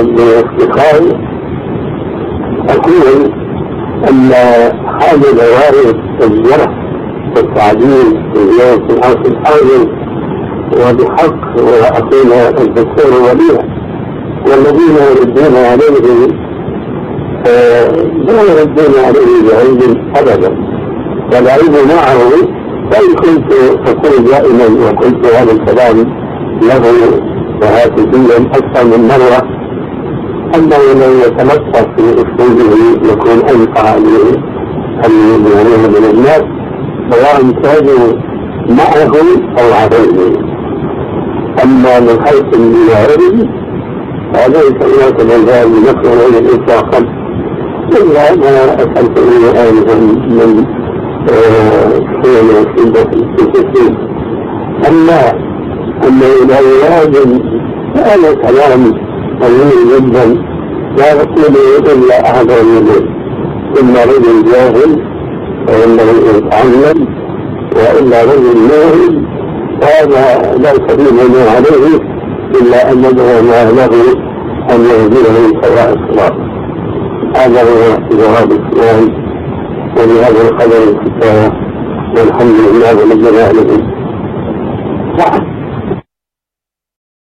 وبافتخار أقول أن هذه العوارض الجرح والتعديل في اليوم في العصر الحاضر وبحق وأخينا الدكتور وليع والذين يردون عليه لا يردون عليه بعيب أبدا والعيب معه. وإن كنت أقول دائما وقلت هذا الكلام له وهاتفيا أكثر من مرة أنه لو يتلطف في أسلوبه يكون أنفع للمؤمنين من الناس. سواء كانوا معه أو عليه. أما من حيث المعارض فليس هناك مجال نفسه إطلاقا. إلا ما أسألته آنفا من حين شدة في أما أنه لا يلازم هذا كلام طويل جدا لا يقول إلا أحد الرجل اما رجل جاهل وانه يتعلم والا رجل ماهر هذا لا سبيل عليه إلا أن ندعو ما له أن يهديه سواء الصراط. هذا هو جواب السؤال. ولهذا القدر الكفايه والحمد لله رب العالمين.